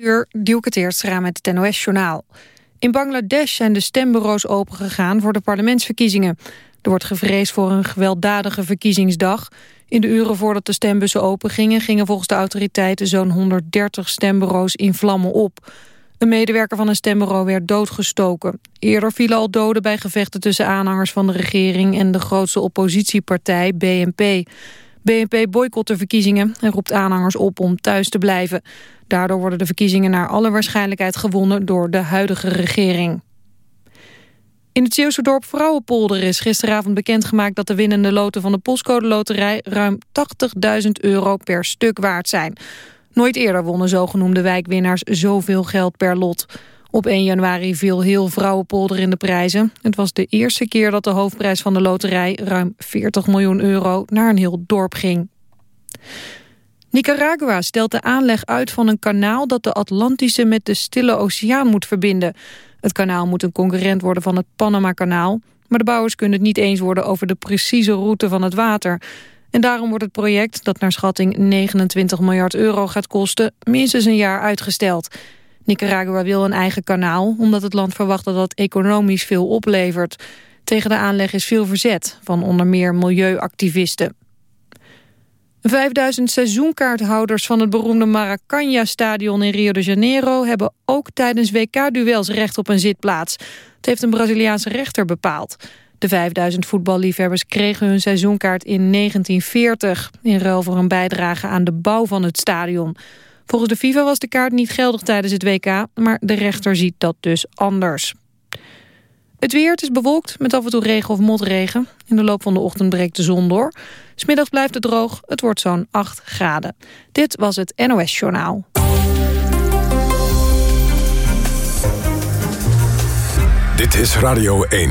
uur duw het eerst raam met het NOS-journaal. In Bangladesh zijn de stembureaus opengegaan voor de parlementsverkiezingen. Er wordt gevreesd voor een gewelddadige verkiezingsdag. In de uren voordat de stembussen opengingen... gingen volgens de autoriteiten zo'n 130 stembureaus in vlammen op. Een medewerker van een stembureau werd doodgestoken. Eerder vielen al doden bij gevechten tussen aanhangers van de regering... en de grootste oppositiepartij, BNP. BNP boycott de verkiezingen en roept aanhangers op om thuis te blijven. Daardoor worden de verkiezingen naar alle waarschijnlijkheid gewonnen door de huidige regering. In het Zeeuwse dorp Vrouwenpolder is gisteravond bekendgemaakt dat de winnende loten van de postcode loterij ruim 80.000 euro per stuk waard zijn. Nooit eerder wonnen zogenoemde wijkwinnaars zoveel geld per lot. Op 1 januari viel heel Vrouwenpolder in de prijzen. Het was de eerste keer dat de hoofdprijs van de loterij... ruim 40 miljoen euro naar een heel dorp ging. Nicaragua stelt de aanleg uit van een kanaal... dat de Atlantische met de Stille Oceaan moet verbinden. Het kanaal moet een concurrent worden van het Panama-kanaal... maar de bouwers kunnen het niet eens worden over de precieze route van het water... En daarom wordt het project, dat naar schatting 29 miljard euro gaat kosten, minstens een jaar uitgesteld. Nicaragua wil een eigen kanaal, omdat het land verwacht dat dat economisch veel oplevert. Tegen de aanleg is veel verzet, van onder meer milieuactivisten. 5000 seizoenkaarthouders van het beroemde Maracanã-stadion in Rio de Janeiro... hebben ook tijdens WK-duels recht op een zitplaats. Het heeft een Braziliaanse rechter bepaald. De 5000 voetballiefhebbers kregen hun seizoenkaart in 1940... in ruil voor een bijdrage aan de bouw van het stadion. Volgens de FIFA was de kaart niet geldig tijdens het WK... maar de rechter ziet dat dus anders. Het weer, is bewolkt met af en toe regen of motregen. In de loop van de ochtend breekt de zon door. Smiddags blijft het droog, het wordt zo'n 8 graden. Dit was het NOS Journaal. Dit is Radio 1.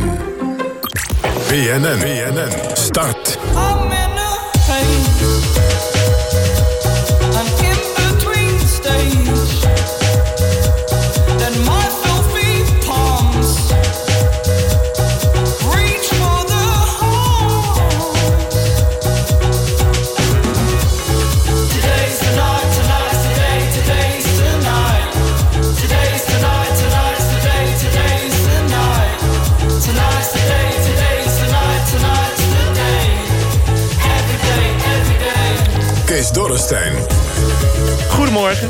BNN, BNN, start. Goedemorgen.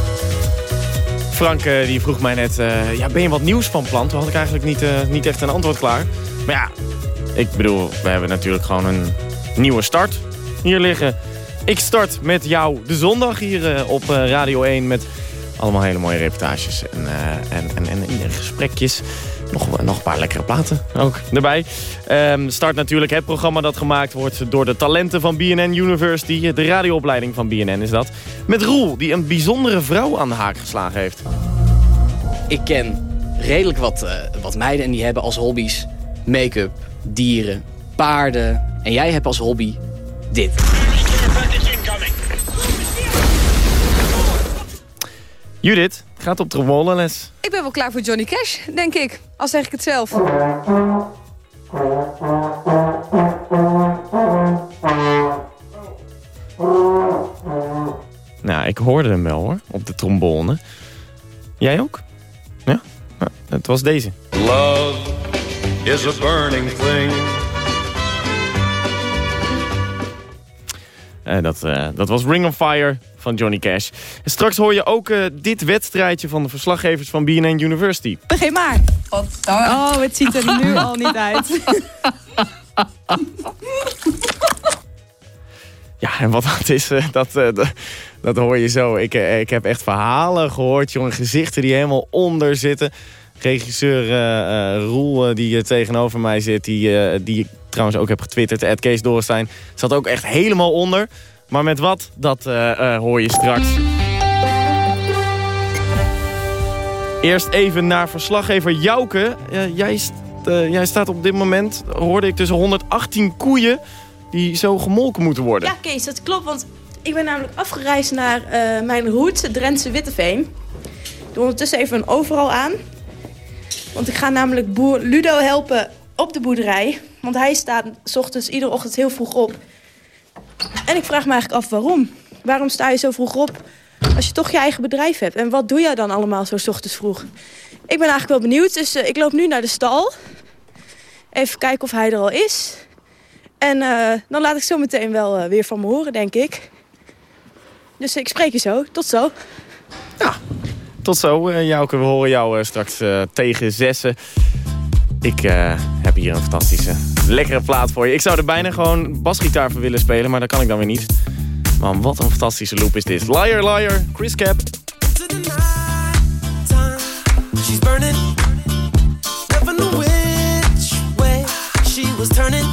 Frank uh, die vroeg mij net, uh, ja, ben je wat nieuws van plan? Toen had ik eigenlijk niet, uh, niet echt een antwoord klaar. Maar ja, ik bedoel, we hebben natuurlijk gewoon een nieuwe start hier liggen. Ik start met jou de zondag hier op Radio 1 met allemaal hele mooie reportages en, en, en, en gesprekjes. Nog, nog een paar lekkere platen ook erbij. Um, start natuurlijk het programma dat gemaakt wordt door de talenten van BNN University. De radioopleiding van BNN is dat. Met Roel, die een bijzondere vrouw aan de haak geslagen heeft. Ik ken redelijk wat, uh, wat meiden en die hebben als hobby's make-up, dieren, paarden. En jij hebt als hobby dit. Judith, gaat op trombolenles. Ik ben wel klaar voor Johnny Cash, denk ik. Al zeg ik het zelf. Nou, ik hoorde hem wel hoor, op de trombone. Jij ook? Ja, nou, het was deze. Love is a burning thing. Uh, dat, uh, dat was Ring of Fire van Johnny Cash. En straks hoor je ook uh, dit wedstrijdje van de verslaggevers van BNN University. Begin maar. Oh, het ziet er nu al niet uit. ja, en wat dat is, dat, dat, dat, hoor je zo. Ik, ik heb echt verhalen gehoord, jongen. Gezichten die helemaal onder zitten. Regisseur Roel, die tegenover mij zit, die, die trouwens ook heb getwitterd, Ed Kees Dorenstein, zat ook echt helemaal onder. Maar met wat, dat uh, uh, hoor je straks. Eerst even naar verslaggever Jouke. Uh, jij, st jij, staat op dit moment, hoorde ik, tussen 118 koeien... die zo gemolken moeten worden. Ja, Kees, dat klopt. Want ik ben namelijk afgereisd naar mijn route, Drentse Witteveen. Ik doe ondertussen even een overal aan. Want ik ga namelijk boer Ludo helpen op de boerderij. Want hij staat s ochtends iedere ochtend heel vroeg op. En ik vraag me eigenlijk af waarom. Waarom sta je zo vroeg op Als je toch je eigen bedrijf hebt. En wat doe jij dan allemaal zo ochtends vroeg? Ik ben eigenlijk wel benieuwd, dus ik loop nu naar de stal. Even kijken of hij er al is. En dan laat ik zo meteen wel weer van me horen, denk ik. Dus ik spreek je zo. Tot zo. Ja, tot zo. Jouke, we horen jou straks tegen zessen. Ik hier een fantastische, lekkere plaat voor je. Ik zou er bijna gewoon basgitaar voor willen spelen, maar dat kan ik dan weer niet. Man, wat een fantastische loop is dit. Liar, liar, Chris Cap. She's burning. Never she was turning.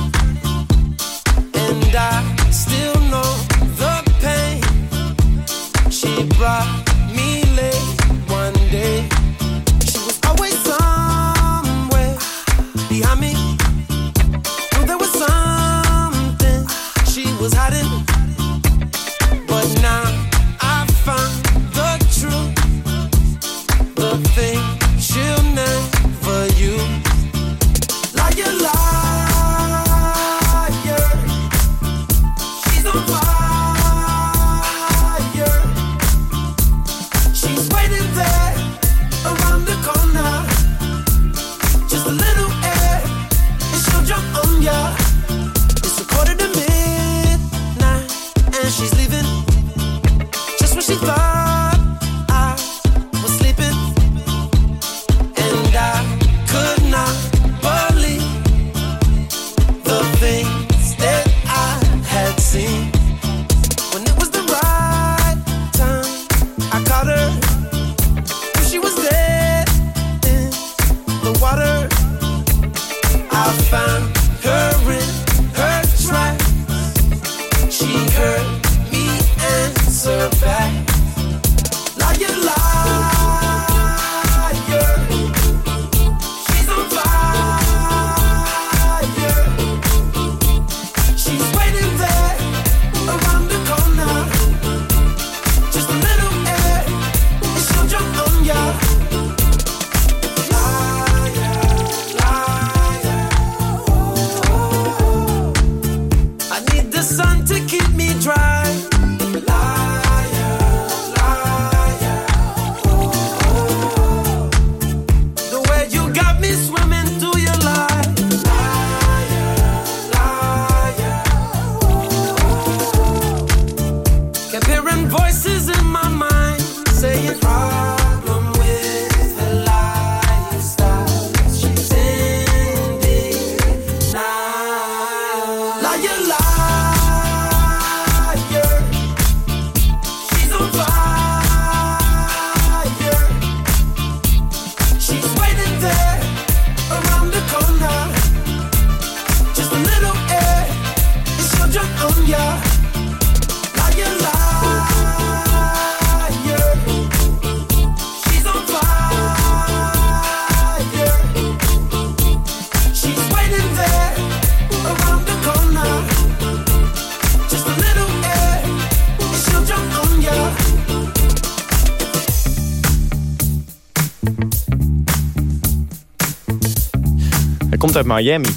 Uit Miami.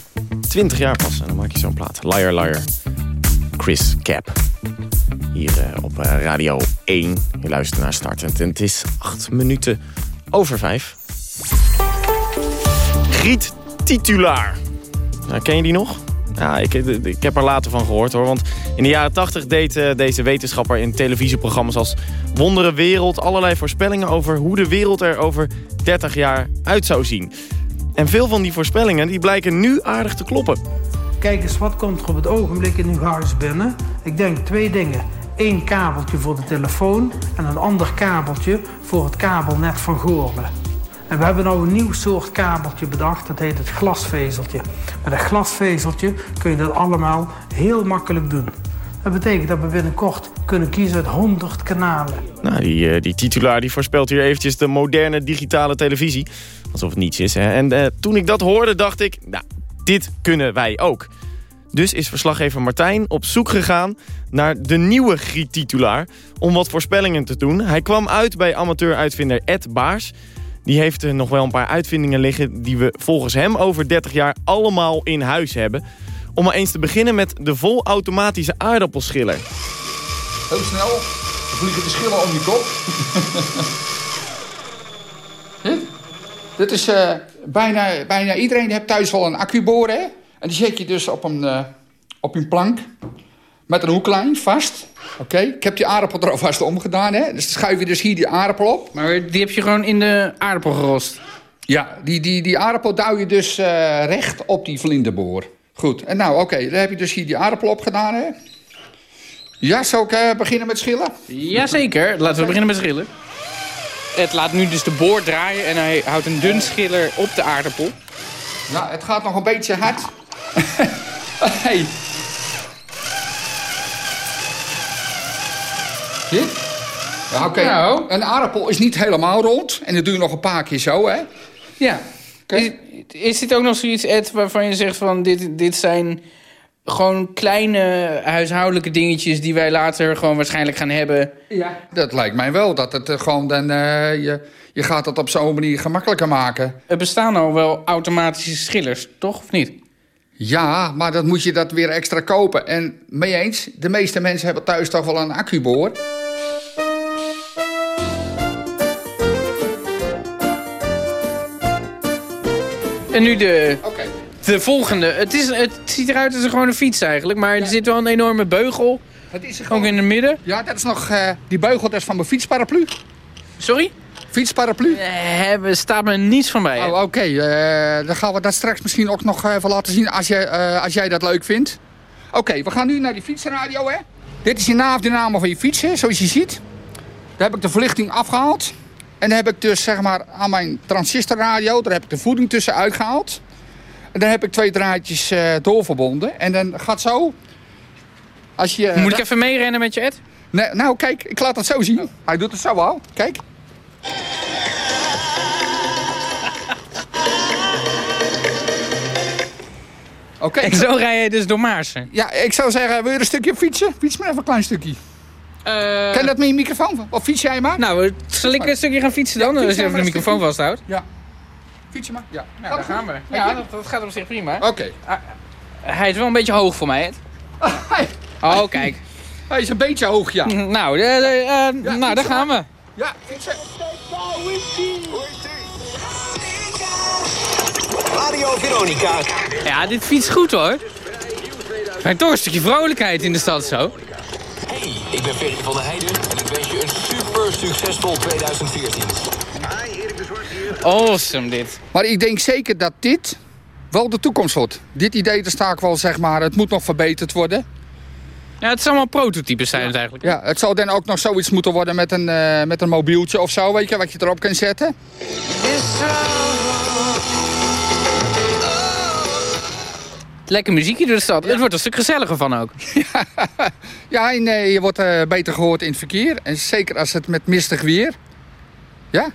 20 jaar pas en dan maak je zo'n plaat. Liar Liar. Chris Cap. Hier uh, op uh, Radio 1. Je luistert naar Startend. En het is 8 minuten over 5. Griet Titulaar. Nou, ken je die nog? Ja, ik, ik heb er later van gehoord hoor. Want in de jaren 80 deed deze wetenschapper in televisieprogramma's als Wondere Wereld... allerlei voorspellingen over hoe de wereld er over 30 jaar uit zou zien. En veel van die voorspellingen die blijken nu aardig te kloppen. Kijk eens, wat komt er op het ogenblik in uw huis binnen? Ik denk twee dingen. Eén kabeltje voor de telefoon en een ander kabeltje voor het kabelnet van Goorlen. En we hebben nou een nieuw soort kabeltje bedacht, dat heet het glasvezeltje. Met een glasvezeltje kun je dat allemaal heel makkelijk doen. Dat betekent dat we binnenkort kunnen kiezen uit 100 kanalen. Nou, die, uh, die titulaar die voorspelt hier eventjes de moderne digitale televisie. Alsof het niets is. Hè? En uh, toen ik dat hoorde dacht ik, nou, dit kunnen wij ook. Dus is verslaggever Martijn op zoek gegaan naar de nieuwe Griet-titulaar... om wat voorspellingen te doen. Hij kwam uit bij amateur-uitvinder Ed Baars. Die heeft nog wel een paar uitvindingen liggen... die we volgens hem over 30 jaar allemaal in huis hebben. Om maar eens te beginnen met de volautomatische aardappelschiller. Heel snel, vliegen de schillen om je kop. Dit is uh, bijna, bijna iedereen heeft thuis wel een accuboor, hè? En die zet je dus op een, uh, op een plank met een hoeklijn vast. Oké, ik heb die aardappel er alvast omgedaan, hè? Dus dan schuif je dus hier die aardappel op. Maar die heb je gewoon in de aardappel gerost? Ja, die, die, die aardappel duw je dus uh, recht op die vlinderboor. Goed, en nou, oké, dan heb je dus hier die aardappel op gedaan, hè? Ja, zou ik uh, beginnen met schillen? Jazeker, laten we beginnen met schillen. Het laat nu dus de boor draaien en hij houdt een dun schiller op de aardappel. Ja, het gaat nog een beetje hard. hey. Ja, oké. Nou. Een aardappel is niet helemaal rond. En dat doe je nog een paar keer zo, hè? Ja. Is, is dit ook nog zoiets, Ed, waarvan je zegt van... dit, dit zijn gewoon kleine huishoudelijke dingetjes... die wij later gewoon waarschijnlijk gaan hebben? Ja. Dat lijkt mij wel. Dat het uh, gewoon dan... Uh, je, je gaat het op zo'n manier gemakkelijker maken. Er bestaan al wel automatische schillers, toch? Of niet? Ja, maar dan moet je dat weer extra kopen. En mee eens, de meeste mensen hebben thuis toch wel een accuboor... En nu de, de volgende. Het, is, het ziet eruit als een fiets eigenlijk. Maar er zit wel een enorme beugel. Is gewoon... Ook in het midden. Ja, dat is nog... Uh, die beugel dat is van mijn fietsparaplu. Sorry? Fietsparaplu? Er uh, staat me niets van bij. Oh, oké. Okay. Uh, dan gaan we dat straks misschien ook nog even laten zien als, je, als jij dat leuk vindt. Oké, okay, we gaan nu naar die fietsradio, hè. Dit is je naafdynamo van je fiets, hè, zoals je ziet. Daar heb ik de verlichting afgehaald. En dan heb ik dus zeg maar aan mijn transistorradio, daar heb ik de voeding tussen uitgehaald. En dan heb ik twee draadjes uh, doorverbonden. En dan gaat zo... Als je, Moet ik even meerennen met je Ed? Nee, nou, kijk, ik laat het zo zien. Hij doet het zo al. Kijk. Oké. Okay, en zo rij je dus door Maarsen? Ja, ik zou zeggen, wil je een stukje fietsen? Fiets maar even een klein stukje. Uh... Kan je dat met je microfoon? Of fiets jij maar? Nou, zal ik een stukje gaan fietsen dan? Ja, als je even de microfoon vasthoudt. Ja. Fietsen maar? Ja. Nou, daar gaan we. Ja, dat, dat, gaat op zich prima. Oké. Okay. Uh, hij is wel een beetje hoog voor mij, Oh, kijk. Hij is een beetje hoog, ja. Nou, uh, ja, nou daar gaan we. Ja, fietsen. Radio Veronica. Ja, dit fietst goed hoor. Maar toch een stukje vrolijkheid in de stad zo. Hey, ik ben Ferry van der Heijden en ik wens je een super succesvol 2014. Hi, Erik de Zwart hier. Awesome dit. Maar ik denk zeker dat dit wel de toekomst wordt. Dit idee, daar sta ik wel, zeg maar, het moet nog verbeterd worden. Ja, het zijn allemaal prototypes zijn het eigenlijk. Ja, het zou dan ook nog zoiets moeten worden met een, uh, met een mobieltje of zo, weet je, wat je erop kan zetten. Lekker muziekje door de stad. Het wordt een stuk gezelliger van ook. ja, en uh, je wordt uh, beter gehoord in het verkeer. En zeker als het met mistig weer. Ja,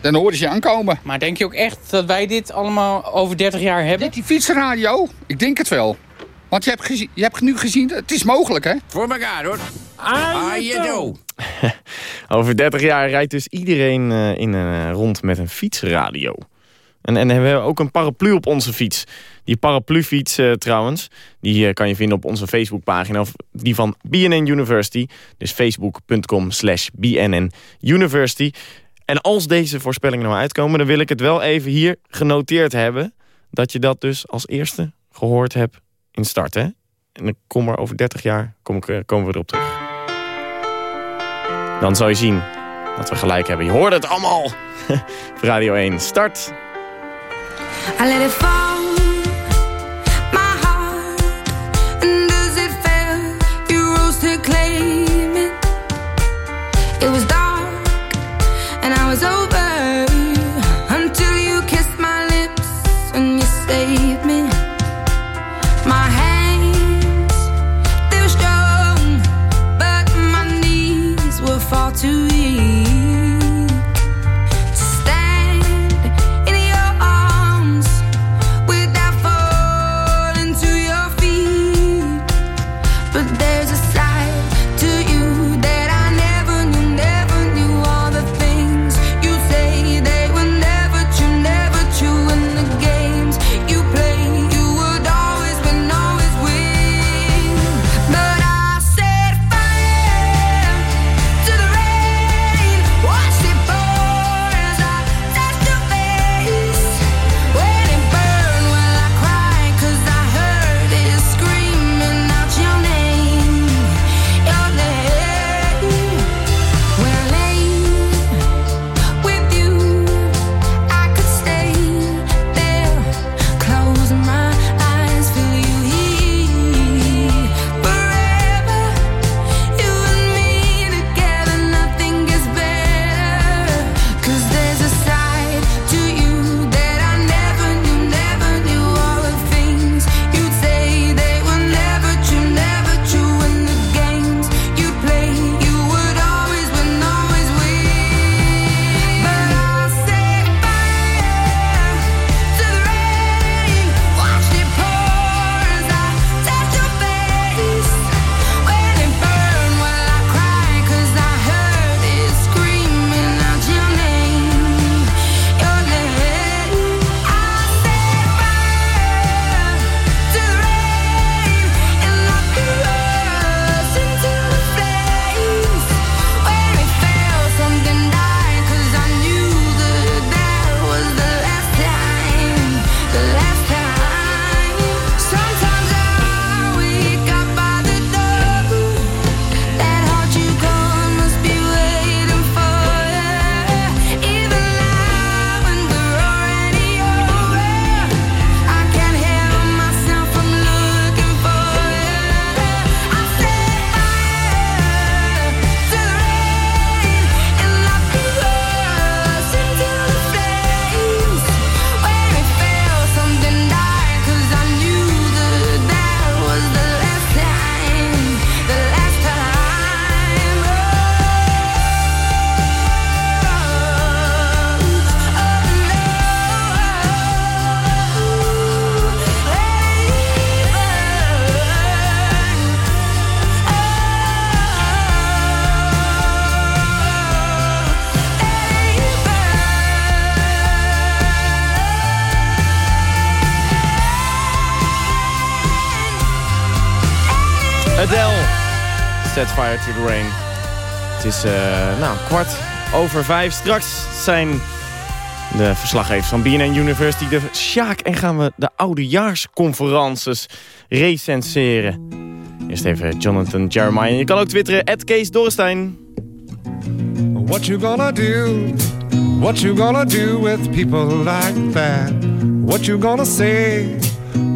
dan horen ze je aankomen. Maar denk je ook echt dat wij dit allemaal over 30 jaar hebben? Dit, die fietsradio? Ik denk het wel. Want je hebt, gezien, je hebt nu gezien, het is mogelijk hè? Voor elkaar hoor. Ah, je Over 30 jaar rijdt dus iedereen uh, in, uh, rond met een fietsradio. En, en hebben we ook een paraplu op onze fiets. Die paraplufiets uh, trouwens, die uh, kan je vinden op onze Facebookpagina. Of die van BNN University. Dus facebook.com slash BNN University. En als deze voorspellingen nou uitkomen... dan wil ik het wel even hier genoteerd hebben... dat je dat dus als eerste gehoord hebt in start. Hè? En dan kom er over 30 jaar uh, komen we erop terug. Dan zal je zien dat we gelijk hebben. Je hoort het allemaal. Radio 1, start. I let it Set fire to the rain. Het is uh, nou, kwart over vijf. Straks zijn de verslaggevers van BNN University de Sjaak. En gaan we de oudejaarsconferences recenseren. Eerst even Jonathan Jeremiah. Je kan ook twitteren, at Kees Dorrestein. What you gonna do? What you gonna do with people like that? What you gonna say?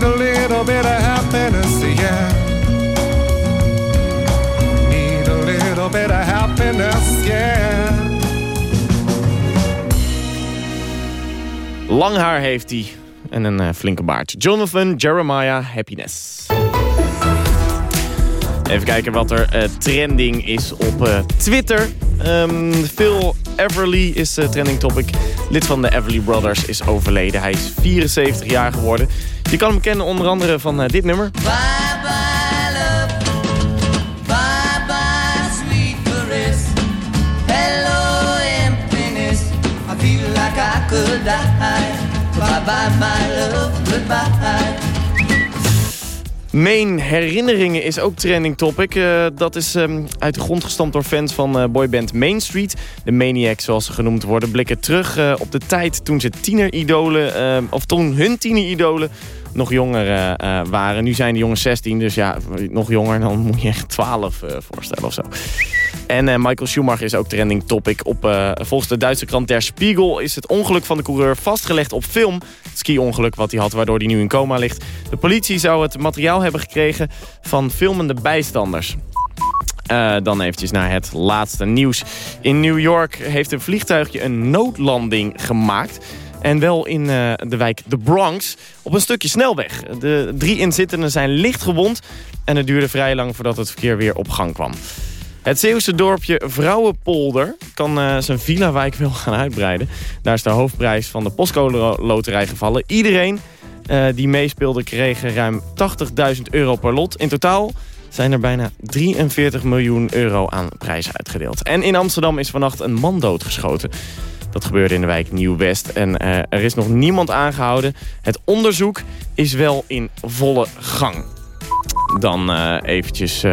need a little bit of happiness, yeah. Need a little bit of happiness, yeah. Lang haar heeft hij en een uh, flinke baard. Jonathan Jeremiah Happiness. Even kijken wat er uh, trending is op uh, Twitter. Um, Phil Everly is trending topic. Lid van de Everly Brothers is overleden. Hij is 74 jaar geworden. Je kan hem kennen onder andere van uh, dit nummer. Bye bye sweet. Hello. I feel like I could die. Bye bye my love. Goodbye. Main herinneringen is ook trending topic. Uh, dat is um, uit de grond gestampt door fans van uh, boyband Main Street. De Maniacs, zoals ze genoemd worden, blikken terug uh, op de tijd toen ze tieneridolen... of toen hun tieneridolen nog jonger waren. Nu zijn de jongens 16, dus ja, nog jonger, dan moet je echt 12 uh, voorstellen of zo. En Michael Schumacher is ook trending topic. Op, volgens de Duitse krant Der Spiegel is het ongeluk van de coureur vastgelegd op film. Het ski-ongeluk wat hij had, waardoor hij nu in coma ligt. De politie zou het materiaal hebben gekregen van filmende bijstanders. Uh, dan eventjes naar het laatste nieuws. In New York heeft een vliegtuigje een noodlanding gemaakt. En wel in de wijk The Bronx op een stukje snelweg. De drie inzittenden zijn licht gewond en het duurde vrij lang voordat het verkeer weer op gang kwam. Het Zeeuwse dorpje Vrouwenpolder kan uh, zijn villa-wijk wel gaan uitbreiden. Daar is de hoofdprijs van de postcode loterij gevallen. Iedereen uh, die meespeelde kreeg ruim 80.000 euro per lot. In totaal zijn er bijna 43 miljoen euro aan prijzen uitgedeeld. En in Amsterdam is vannacht een man doodgeschoten. Dat gebeurde in de wijk Nieuw-West en uh, er is nog niemand aangehouden. Het onderzoek is wel in volle gang. Dan eventjes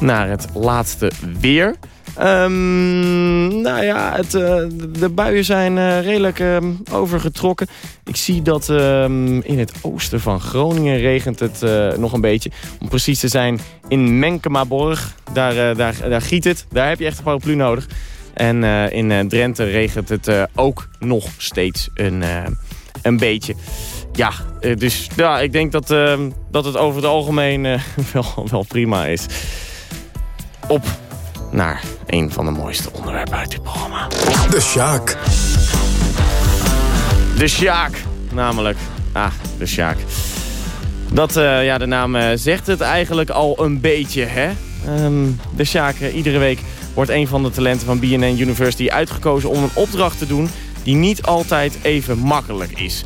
naar het laatste weer. Um, nou ja, het, uh, de buien zijn uh, redelijk uh, overgetrokken. Ik zie dat ehm, in het oosten van Groningen regent het nog een beetje. Om precies te zijn in Menkemaborg. Daar, daar, daar giet het. Daar heb je echt een paraplu nodig. En in Drenthe regent het ook nog steeds een, een beetje. Ja, dus ja, ik denk dat, ehm, dat het over het algemeen wel, wel prima is. Op naar een van de mooiste onderwerpen uit dit programma. De Sjaak. De Sjaak, namelijk. Ah, de Sjaak. Dat, uh, ja, de naam uh, zegt het eigenlijk al een beetje, hè? Um, de Sjaak, uh, iedere week wordt een van de talenten van BNN University uitgekozen om een opdracht te doen die niet altijd even makkelijk is.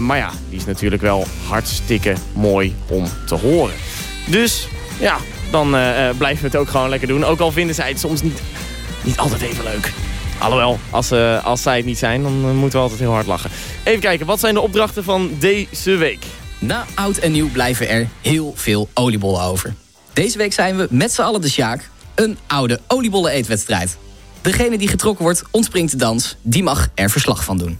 maar ja, die is natuurlijk wel hartstikke mooi om te horen. Dus ja, dan uh, blijven we het ook gewoon lekker doen. Ook al vinden zij het soms niet, niet altijd even leuk. Alhoewel, als, uh, als zij het niet zijn, dan moeten we altijd heel hard lachen. Even kijken, wat zijn de opdrachten van deze week? Na oud en nieuw blijven er heel veel oliebollen over. Deze week zijn we met z'n allen de Sjaak. Een oude oliebollen eetwedstrijd. Degene die getrokken wordt, ontspringt de dans. Die mag er verslag van doen.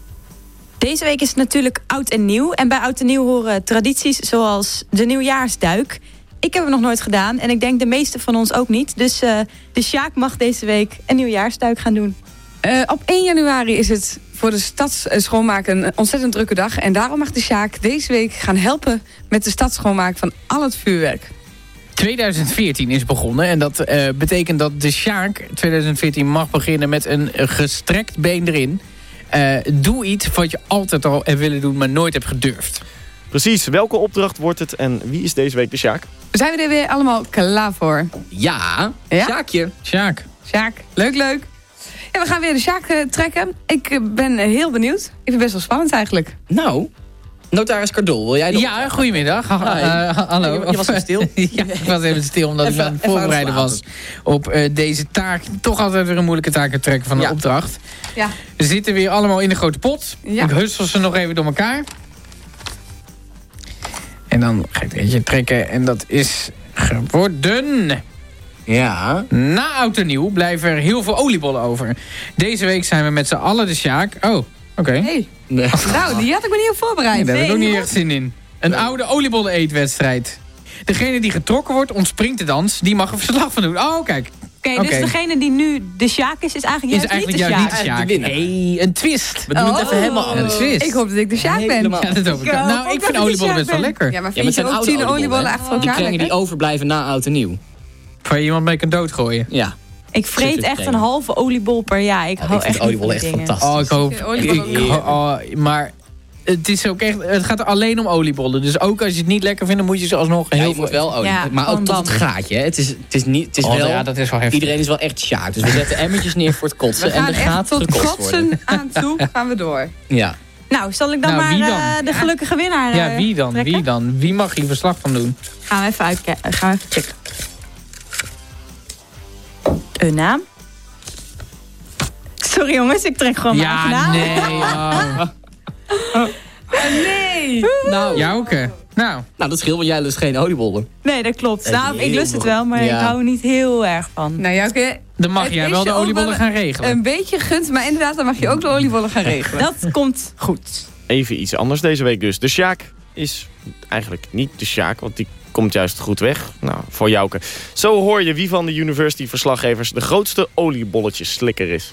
Deze week is het natuurlijk oud en nieuw. En bij oud en nieuw horen tradities zoals de nieuwjaarsduik... Ik heb het nog nooit gedaan en ik denk de meeste van ons ook niet. Dus uh, de Sjaak mag deze week een nieuwjaarstuik gaan doen. Uh, op 1 januari is het voor de stadsschoonmaak een ontzettend drukke dag. En daarom mag de Sjaak deze week gaan helpen met de stadsschoonmaak van al het vuurwerk. 2014 is begonnen en dat uh, betekent dat de Sjaak 2014 mag beginnen met een gestrekt been erin. doe iets wat je altijd al hebt willen doen, maar nooit hebt gedurfd. Precies, welke opdracht wordt het en wie is deze week de Sjaak? Zijn we er weer allemaal klaar voor? Ja, ja? Sjaakje. Sjaak. Sjaak, leuk, leuk. Ja, we gaan weer de Sjaak uh, trekken. Ik uh, ben heel benieuwd. Ik vind het best wel spannend eigenlijk. Nou, notaris Cardol, wil jij dat? Ja, goedemiddag. Uh, hallo. Je, je was even stil. ja, ik was even stil omdat even, ik aan het voorbereiden was op deze taak. Toch altijd weer een moeilijke taak te trekken van de ja. opdracht. Ja. We zitten weer allemaal in de grote pot. Ja. Ik hussel ze nog even door elkaar. En dan ga ik eentje trekken en dat is geworden... Ja. Na oud en nieuw blijven er heel veel oliebollen over. Deze week zijn we met z'n allen de Sjaak. Oh, oké. Okay. Hey. Nee. Nou, die had ik me niet op voorbereid. Nee, daar heb ik ook niet echt zin in. Een oude oliebollen eetwedstrijd. Degene die getrokken wordt, ontspringt de dans. Die mag er verslag van doen. Oh, kijk. Oké, okay, dus degene die nu de Sjaak is, is eigenlijk juist, is eigenlijk niet, de juist niet de Sjaak. Nee, een twist. We doen oh. het even helemaal anders. Een twist. Ik hoop dat ik de Sjaak ben. Ja, dat hoop ik. Nou, ik vind oliebollen best wel lekker. Ja, maar vind ja, je ook tien oliebollen achter elkaar Die kringen die overblijven na oud en nieuw. Waar je iemand mee kan doodgooien. Ja. Ik vreet echt een halve oliebol per jaar. Ik oh, hou echt oliebollen echt fantastisch. Oh, ik hoop... Ik, oh, maar het, is ook echt, het gaat er alleen om oliebollen. Dus ook als je het niet lekker vindt, dan moet je ze alsnog ja, heel je moet wel olie. Ja, maar ook tot het gaatje. Hè. Het is, het is niet, het is oh, wel, ja, dat is wel heftig. Iedereen is wel echt sjaak. Dus we zetten emmertjes neer voor het kotsen. en de gaat tot kotsen aan toe gaan we door. Ja. Nou, zal ik dan nou, maar uh, de gelukkige winnaar Ja, wie dan? Trekken? Wie dan? Wie mag hier verslag van doen? Gaan we even uitkijken. Gaan we even checken. Een naam? Sorry jongens, ik trek gewoon ja, mijn naam. nee. Oh. Nee. Nou, Jouke. Nou. nou, dat scheelt, want jij lust geen oliebollen. Nee, dat klopt. Nou, ik lust het wel, maar ja. ik hou er niet heel erg van. Nou, Jouke... Dan mag jij wel de oliebollen gaan regelen. Een beetje gunt, maar inderdaad, dan mag je ook de oliebollen gaan regelen. Dat komt goed. Even iets anders deze week dus. De Sjaak is eigenlijk niet de Sjaak, want die komt juist goed weg. Nou, voor Jouke. Zo hoor je wie van de university-verslaggevers de grootste oliebolletjes slikker is.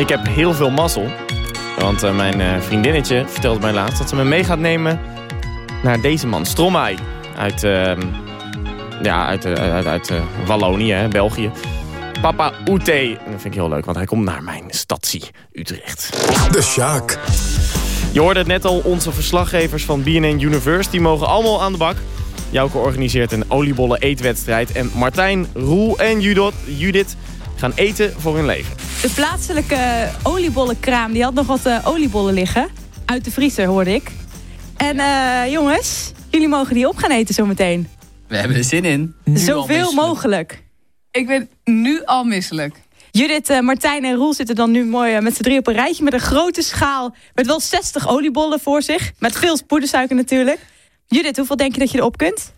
Ik heb heel veel mazzel. Want eh, mijn eh, vriendinnetje vertelde mij laatst dat ze me mee gaat nemen naar deze man. Stromae. Uit, ehm, ja, uit, eh, uit, uit Wallonië, hè, België. Papa Oete. Dat vind ik heel leuk, want hij komt naar mijn stadsie Utrecht. De Sjaak. Je hoorde het net al, onze verslaggevers van BNN University mogen allemaal aan de bak. Jouke organiseert een oliebollen eetwedstrijd. En Martijn, Roel en Judith gaan eten voor hun leven. De plaatselijke oliebollenkraam die had nog wat eh, oliebollen liggen. Uit de vriezer hoorde ik. En eh, jongens, jullie mogen die op gaan eten zometeen. We hebben er zin in. Zoveel mogelijk. Ik ben nu al misselijk. Judith, eh, Martijn en Roel zitten dan nu mooi met z'n drie op een rijtje... met een grote schaal met wel 60 oliebollen voor zich. Met veel poedersuiker natuurlijk. Judith, hoeveel denk je dat je erop kunt?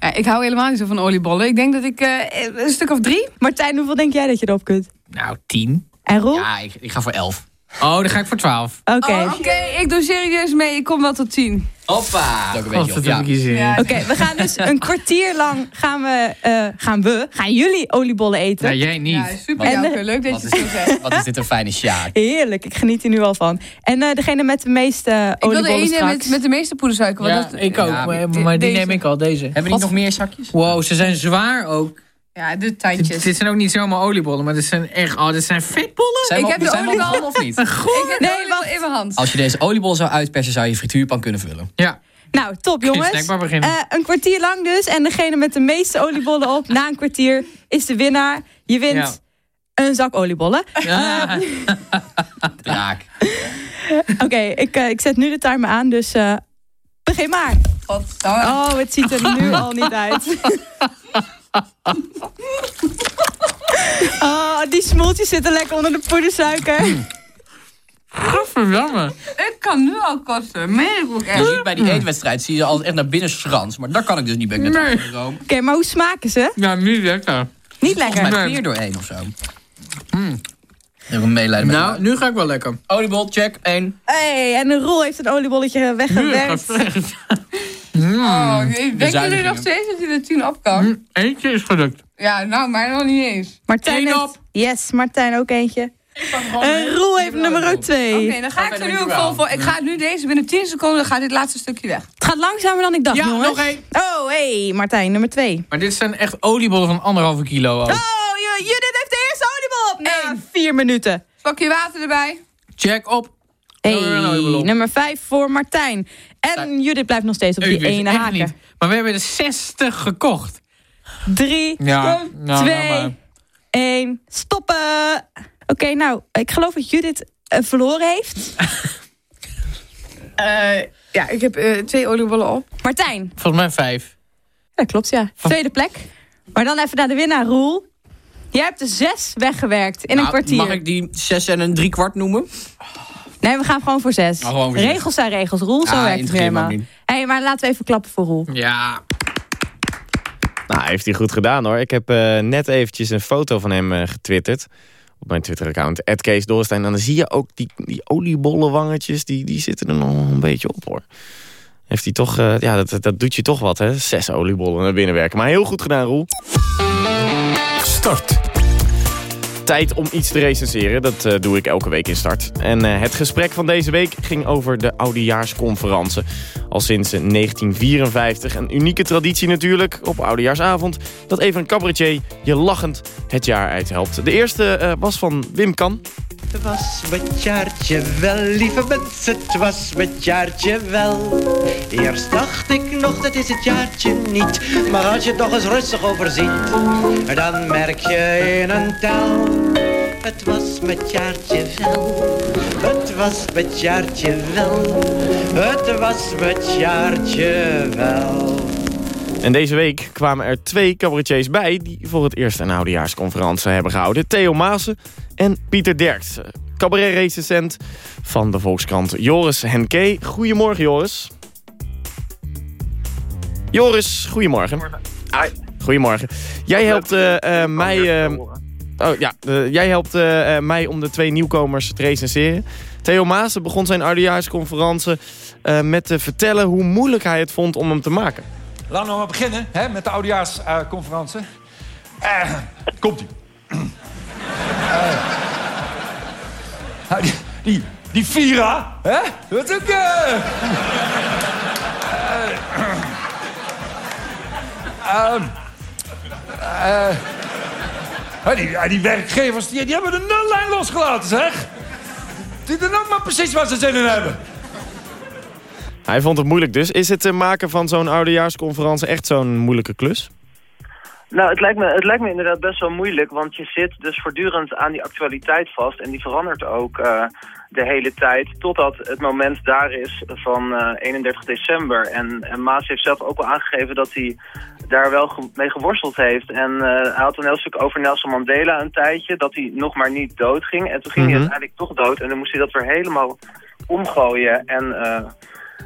Ja, ik hou helemaal niet zo van oliebollen. Ik denk dat ik eh, een stuk of drie. Martijn, hoeveel denk jij dat je erop kunt? Nou, tien. En Roel? Ja, ik, ik ga voor elf. Oh, dan ga ik voor twaalf. Oké. Oh, Oké, ik doe serieus mee. Ik kom wel tot tien. Hoppa! Dat ik hier zin in. Ja. Oké, we gaan dus een kwartier lang gaan we, eh, gaan we, gaan jullie oliebollen eten. Ja, jij niet. Ja, super En, eh, Leuk dat je zo zegt. wat is dit een fijne sjaak. Heerlijk, ik geniet er nu al van. En eh, degene met de meeste Ik wil de oliebollen ene straks. met, met de meeste poedersuiker. Want Ja, dat, ik ook. Ja, maar die deze. neem ik al, deze. Hebben we niet nog meer zakjes? Wow, ze zijn zwaar ook. Ja, de Dit, tandjes. dit zijn ook niet zomaar oliebollen, maar dit zijn echt... Oh, dit zijn vetbollen. Zijn Ik heb de zijn we oliebol- begonnen of niet? Heb Nee, nee, wel in mijn hand. Als je deze oliebol zou uitpersen, zou je frituurpan kunnen vullen. Ja. Nou, top jongens. Eh, een kwartier lang dus. En degene met de meeste oliebollen op, na een kwartier, is de winnaar. Je wint Ja. een zak oliebollen. Ja. Draak. Oké, ik, eh, ik zet nu de timer aan, dus eh, begin maar. Oh, het ziet er nu al niet uit. Oh, die smoeltjes zitten lekker onder de poedersuiker. Gadverdamme. Ik kan nu al kosten. Meen ik ook Je echt. ziet bij die eetwedstrijd zie je altijd echt naar binnen schrans. Maar daar kan ik dus niet ik net Nee. Oké, maar hoe smaken ze? Ja, niet lekker. Niet Volgens lekker. mij vier doorheen of zo. Hmm. Even een medelijden met Nou, nu ga ik wel lekker. Oliebol, check, één. hey, en de Roel heeft een oliebolletje Nu weggewerkt. slecht. Oh, Denken jullie nog steeds dat hij er tien op kan? Hm, Eentje is gelukt. Ja, nou, maar nog niet eens. Martijn Eén heeft... op. Yes, Martijn ook eentje. En Roel heeft nummer twee. Oké, dan ga ik Oké, er nu ook vol voor. Ik ga nu deze binnen 10 seconden, gaat dit laatste stukje weg. Het gaat langzamer dan ik dacht, Ja, jongens. nog één. Oh, hey, Martijn, nummer twee. Maar dit zijn echt oliebollen van anderhalve kilo. Ook. Oh, Ju- Judith heeft de eerste oliebol op na vier minuten. Slokje water erbij. Check op. Hey, nummer 5 voor Martijn. En Judith blijft nog steeds op die ene haken. niet. Maar we hebben er 60 gekocht. 3, Ja, nou, 2, nou maar. 1, stoppen! Oké, nou, ik geloof dat Judith eh, verloren heeft. Eh, ja, ik heb eh, twee oliebollen op. Martijn. Volgens mij vijf. Dat klopt, ja. Tweede plek. Maar dan even naar de winnaar, Roel. Jij hebt er zes weggewerkt in een Nou, kwartier. Mag ik die zes en een drie kwart noemen? Nee, we gaan gewoon voor zes. Oh, gewoon voor zes. regels zijn regels. Roel, zo Ah, werkt het helemaal. Hey, maar laten we even klappen voor Roel. Ja. Nou, heeft hij goed gedaan hoor. Ik heb eh, net eventjes een foto van hem eh, getwitterd. Op mijn Twitter-account, Kees Doorstein. En dan zie je ook die, die oliebollenwangetjes, die, die zitten er nog een beetje op hoor. Heeft hij toch, eh, ja, dat, dat doet je toch wat hè. Zes oliebollen naar binnen werken. Maar heel goed gedaan Roel. Start. Tijd om iets te recenseren, dat eh, doe ik elke week in start. En eh, het gesprek van deze week ging over de Oudejaarsconferentie. Al sinds eh, 1954, een unieke traditie natuurlijk, op Oudejaarsavond... dat even een cabaretier je lachend het jaar uithelpt. De eerste eh, was van Wim Kan. Het was met jaartje wel, lieve mensen, het was met jaartje wel. Eerst dacht ik nog, dat is het jaartje niet. Maar als je het nog eens rustig overziet, dan merk je in een tel. Het was met jaartje wel, het was met jaartje wel. Het was met jaartje wel. En deze week kwamen er twee cabaretiers bij... die voor het eerst een Oudejaarsconferentie hebben gehouden. Theo Maassen en Pieter Derks. Cabaret-recensent van de Volkskrant Joris Henke. Goedemorgen Joris. Joris, goedemorgen. Goedemorgen. Jij helpt eh, eh, mij... eh, oh ja, jij helpt mij om de twee nieuwkomers te recenseren. Theo Maassen begon zijn oudejaarsconferentie eh, met te vertellen hoe moeilijk hij het vond om hem te maken. Laten we maar beginnen hè, met de oudejaarsconferentie. Eh, Komt-ie. Eh, die, die, die Vira, hè? Dat is ook... eh, ehm, eh, die, die werkgevers die, die hebben de nullijn losgelaten, zeg. Die doen ook maar precies wat ze zin in hebben. Hij vond het moeilijk dus. Is het maken van zo'n oudejaarsconferentie echt zo'n moeilijke klus? Nou, het lijkt, me, het lijkt me inderdaad best wel moeilijk, want je zit dus voortdurend aan die actualiteit vast en die verandert ook eh, de hele tijd totdat het moment daar is van eh, 31 december. En, en Maas heeft zelf ook al aangegeven dat hij daar wel ge- mee geworsteld heeft. En eh, hij had een heel stuk over Nelson Mandela een tijdje, dat hij nog maar niet dood ging. En toen ging Mhm. hij uiteindelijk toch dood en dan moest hij dat weer helemaal omgooien. En eh,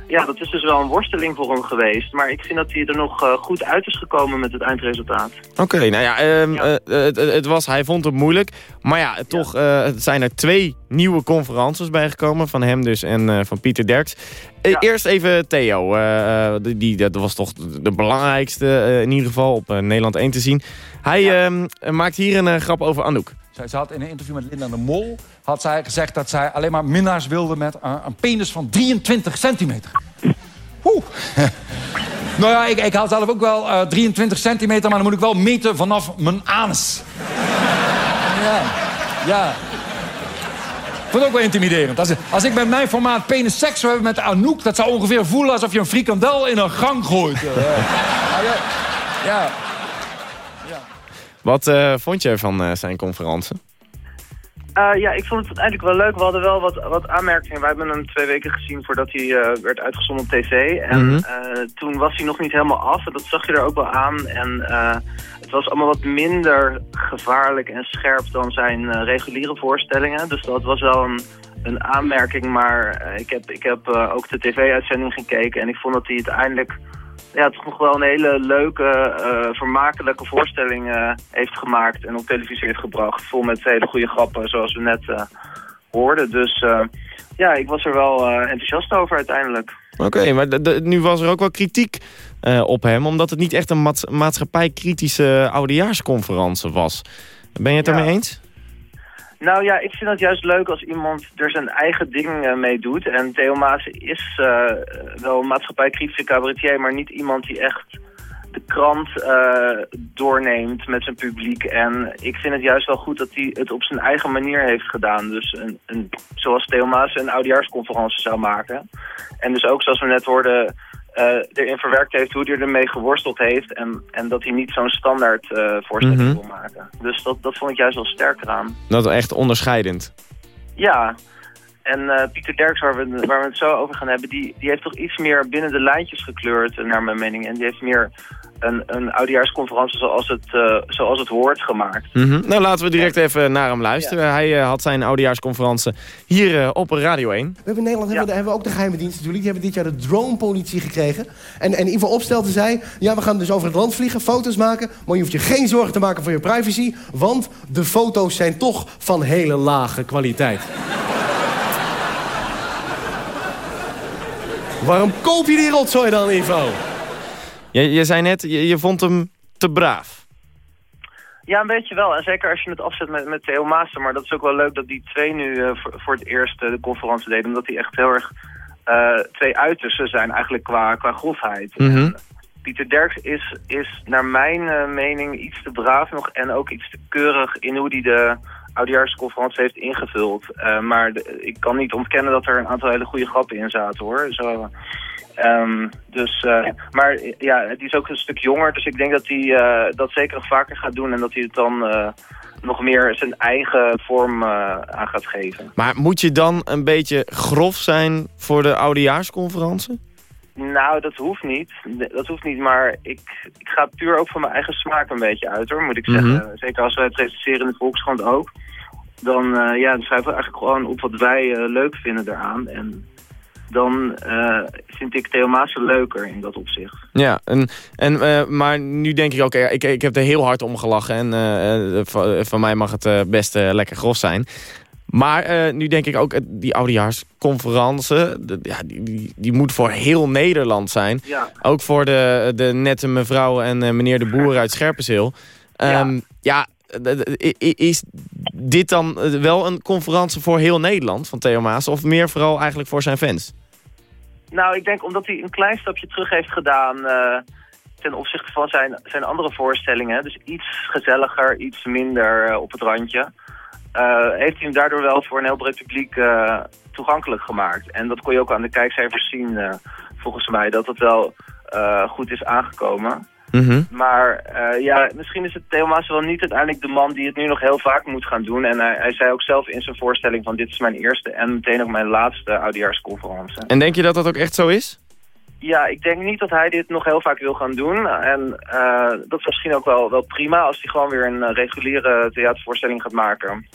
ja, dat is dus wel een worsteling voor hem geweest. Maar ik vind dat hij er nog eh, goed uit is gekomen met het eindresultaat. Oké, nou ja, ehm, eh, het, het- het was, hij vond het moeilijk. Maar ja, toch eh, zijn er twee nieuwe conferences bijgekomen. Van hem dus en eh, van Pieter Derks. Eh, Eerst even Theo. eh, die, die, dat was toch de belangrijkste eh, in ieder geval op eh, Nederland 1 te zien. Hij ehm, maakt hier een eh, grap over Anouk. Zij ze had in een interview met Linda de Mol had zij gezegd dat zij alleen maar minnaars wilde met een, een penis van 23 centimeter. Oeh. nou ja, ik, ik haal zelf ook wel eh, 23 centimeter, maar dan moet ik wel meten vanaf mijn anus. ja, ja. Ik vond het ook wel intimiderend. Als, als ik met mijn formaat penis seks zou hebben met Anouk... dat zou ongeveer voelen alsof je een frikandel in een gang gooit. Eh, ja, ja. Wat eh, vond je van eh, zijn conferentie? Eh, ja, ik vond het uiteindelijk wel leuk. We hadden wel wat, wat aanmerkingen. Wij hebben hem twee weken gezien voordat hij werd uitgezonden op tv. En Mhm. toen was hij nog niet helemaal af. En dat zag je er ook wel aan. En het was allemaal wat minder gevaarlijk en scherp dan zijn reguliere voorstellingen. Dus dat was wel een, een aanmerking. Maar ik heb, ik heb ook de tv-uitzending gekeken. En ik vond dat hij uiteindelijk ja, toch nog wel een hele leuke, eh, vermakelijke voorstelling eh, heeft gemaakt en op televisie heeft gebracht. Vol met hele goede grappen, zoals we net eh, hoorden. Dus ja, ik was er wel enthousiast over uiteindelijk. Oké, maar nu was er ook wel kritiek op hem... omdat het niet echt een maats- maatschappijkritische oudejaarsconferentie was. Ben je het Ja. daarmee eens? Nou ja, ik vind het juist leuk als iemand er zijn eigen ding eh, mee doet. En Theo Maas is eh, wel een maatschappijkritische cabaretier, maar niet iemand die echt de krant eh, doorneemt met zijn publiek. En ik vind het juist wel goed dat hij het op zijn eigen manier heeft gedaan. Dus een, een, zoals Theo Maas een oudejaarsconferentie zou maken. En dus ook zoals we net hoorden erin verwerkt heeft hoe hij ermee geworsteld heeft. En, en dat hij niet zo'n standaard eh, voorstelling Mhm. wil maken. Dus dat, dat vond ik juist wel sterker aan. Dat is echt onderscheidend. Ja, en eh, Pieter Derks, waar we, waar we het zo over gaan hebben, die, die heeft toch iets meer binnen de lijntjes gekleurd, eh, naar mijn mening. En die heeft meer een, een oudejaarsconferentie zoals het, eh, zoals het hoort gemaakt. Mhm. Nou, laten we direct even naar hem luisteren. Hij eh, had zijn oudejaarsconferentie hier eh, op Radio 1. We hebben in Nederland hebben, we, hebben we ook de geheime dienst natuurlijk. Die hebben dit jaar de drone-politie gekregen. En, en Ivo Opstelten zei... ja, we gaan dus over het land vliegen, foto's maken... maar je hoeft je geen zorgen te maken voor je privacy... want de foto's zijn toch van hele lage kwaliteit. Waarom koop je die rotzooi dan, Ivo? Je, je zei net, je, je vond hem te braaf. Ja, een beetje wel. En zeker als je het afzet met, met Theo Maassen. Maar dat is ook wel leuk dat die twee nu eh, voor, voor het eerst eh, de conferentie deden. Omdat die echt heel erg eh, twee uitersten zijn eigenlijk qua, qua grofheid. Mhm. Pieter Derks is, is naar mijn mening iets te braaf nog en ook iets te keurig in hoe hij de oudejaarsconferentie heeft ingevuld. Eh, maar ik kan niet ontkennen dat er een aantal hele goede grappen in zaten hoor. Zo, ehm, dus, eh, Maar ja, het is ook een stuk jonger, dus ik denk dat hij eh, dat zeker nog vaker gaat doen en dat hij het dan nog meer zijn eigen vorm aan gaat geven. Maar moet je dan een beetje grof zijn voor de oudejaarsconferentie? Nou, dat hoeft niet. Dat hoeft niet, maar ik, ik ga puur ook van mijn eigen smaak een beetje uit, hoor, moet ik zeggen. Mhm. Zeker als wij het recenseren in de Volkskrant ook. Dan, eh, ja, dan schrijven we eigenlijk gewoon op wat wij eh, leuk vinden daaraan. En dan eh, vind ik Theo Maassen leuker in dat opzicht. Ja, en, en, maar nu denk ik ook, ik, ik heb er heel hard om gelachen. En van, van mij mag het best lekker grof zijn. Maar eh, nu denk ik ook, eh, die oudejaarsconferentie, de- ja, die, die, die moet voor heel Nederland zijn. Ja. Ook voor de, de nette mevrouw en eh, meneer de boer uit Scherpenzeel. Ehm, ja, i- i- is dit dan wel een conferentie voor heel Nederland van Theo Maas? Of meer vooral eigenlijk voor zijn fans? Nou, ik denk omdat hij een klein stapje terug heeft gedaan ten opzichte van zijn, zijn andere voorstellingen. Dus iets gezelliger, iets minder op het randje. Eh, heeft hij hem daardoor wel voor een heel breed publiek eh, toegankelijk gemaakt. En dat kon je ook aan de kijkcijfers zien, eh, volgens mij, dat het wel goed is aangekomen. Maar eh, ja, misschien is het Theo wel niet uiteindelijk de man die het nu nog heel vaak moet gaan doen. En hij, hij zei ook zelf in zijn voorstelling van dit is mijn eerste en meteen ook mijn laatste oudejaarsconferentie. En denk je dat dat ook echt zo is? Ja, ik denk niet dat hij dit nog heel vaak wil gaan doen. En dat is misschien ook wel, wel prima als hij gewoon weer een reguliere theatervoorstelling gaat maken.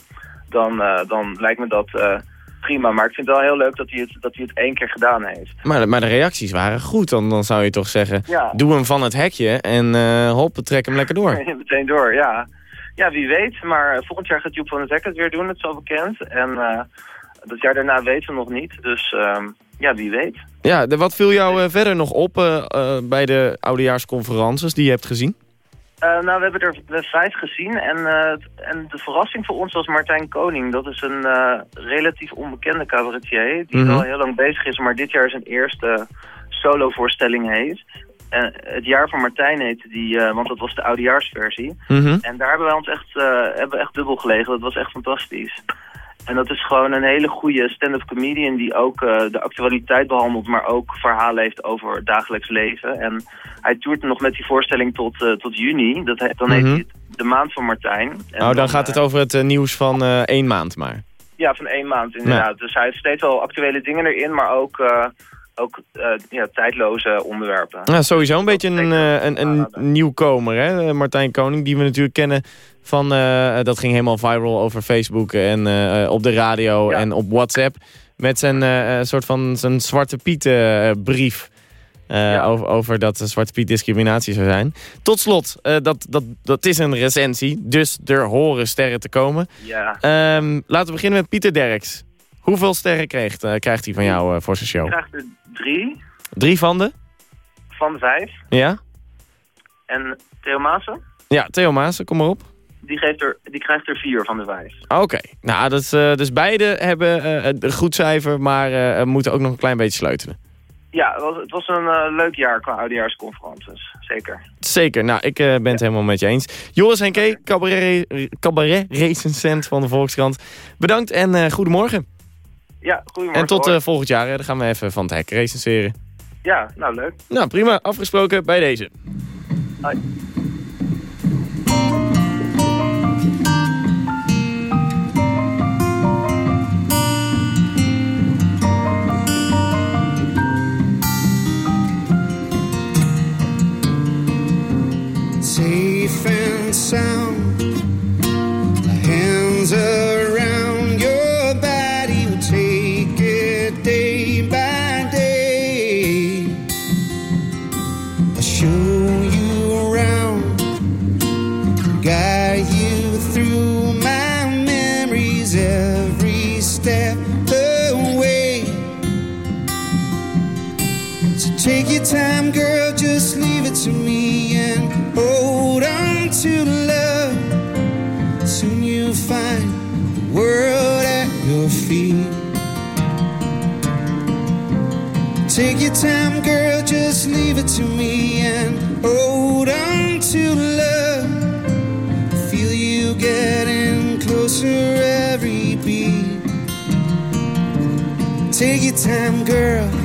Dan, eh, dan lijkt me dat eh, prima. Maar ik vind het wel heel leuk dat hij het, dat hij het één keer gedaan heeft. Maar, de- maar de reacties waren goed. Dan, dan zou je toch zeggen, Ja. doe hem van het hekje en eh hop, trek hem lekker door. Meteen door, ja. Ja, wie weet. Maar volgend jaar gaat Joep van het Hek het weer doen, het is al bekend. En dat jaar daarna weten we nog niet. Dus ehm, ja, wie weet. Ja, de, wat viel jou verder nog op bij de oudejaarsconferences die je hebt gezien? Eh, nou, we hebben er we vijf gezien en, eh, en de verrassing voor ons was Martijn Koning. Dat is een eh, relatief onbekende cabaretier die Mhm. al heel lang bezig is, maar dit jaar zijn eerste solovoorstelling heeft. En het jaar van Martijn heette die, want dat was de oudejaarsversie. Mhm. En daar hebben wij ons echt, hebben we echt dubbel gelegen. Dat was echt fantastisch. En dat is gewoon een hele goede stand-up comedian die ook eh, de actualiteit behandelt, maar ook verhalen heeft over het dagelijks leven. En hij toert nog met die voorstelling tot, eh, tot juni. Dat he- dan Mhm. heet hij het de maand van Martijn. En oh, dan gaat het over het eh, nieuws van eh, één maand maar. Ja, van één maand inderdaad. Dus hij heeft steeds wel actuele dingen erin, maar ook, eh, ook eh, ja, tijdloze onderwerpen. Ja, sowieso een beetje een, eh, een, een nieuwkomer, hè? Martijn Koning, die we natuurlijk kennen van... eh, dat ging helemaal viral over Facebook en eh, op de radio en op WhatsApp. Met zijn eh, eh, soort van zijn Zwarte Piet eh, brief. eh, over, over dat Zwarte Piet discriminatie zou zijn. Tot slot, eh, dat, dat, dat is een recensie, dus er horen sterren te komen. Ja. Ehm, laten we beginnen met Pieter Derks. Hoeveel sterren krijgt, eh, krijgt hij van jou eh, voor zijn Hij show? krijgt er drie. Drie van de? Van de vijf. Ja. En Theo Maassen? Ja, Theo Maassen, kom maar op. Die, geeft er, die krijgt er vier van de vijf. Oké, nou, dat, eh, dus beide hebben eh, een goed cijfer, maar uh, moeten ook nog een klein beetje sleutelen. Ja, het was, het was een leuk jaar qua oudejaarsconferences, zeker. Zeker, nou, ik ben het helemaal met je eens. Joris Henke, cabaret, cabaret recensent van de Volkskrant. Bedankt en goedemorgen. Ja, goedemorgen. En tot eh, volgend jaar, dan gaan we even van het hek recenseren. Ja, nou leuk. Nou, prima. Afgesproken bij deze. Sound. Hands are time, girl.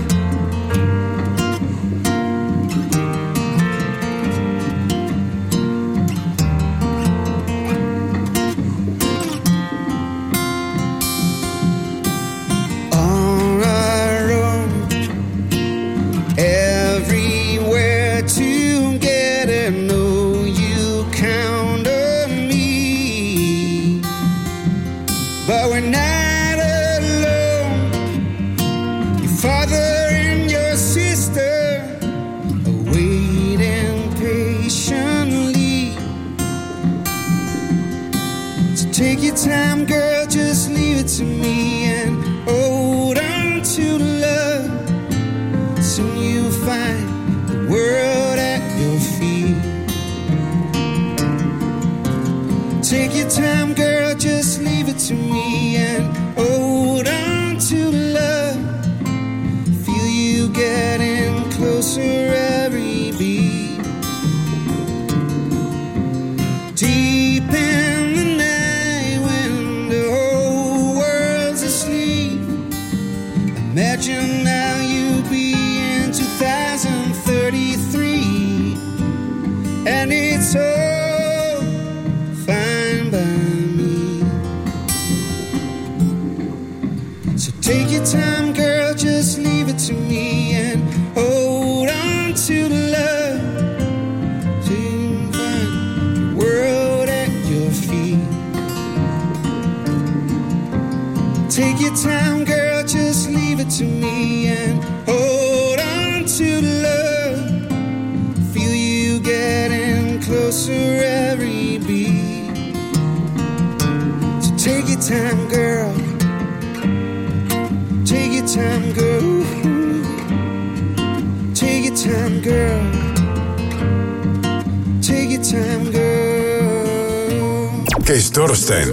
Kees Dorrestein.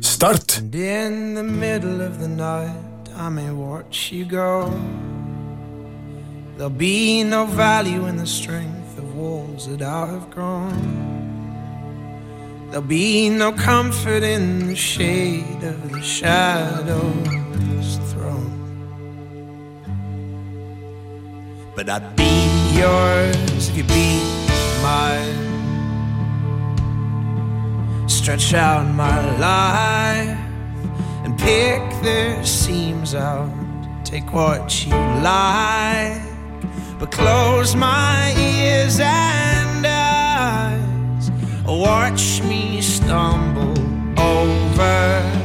Start. And in the middle of the night, I may watch you go. There'll be no value in the strength of walls that I have grown. There'll be no comfort in the shade of the shadows thrown. But I'd be yours if you be mine stretch out my life and pick the seams out. Take what you like, but close my ears and eyes. Watch me stumble over.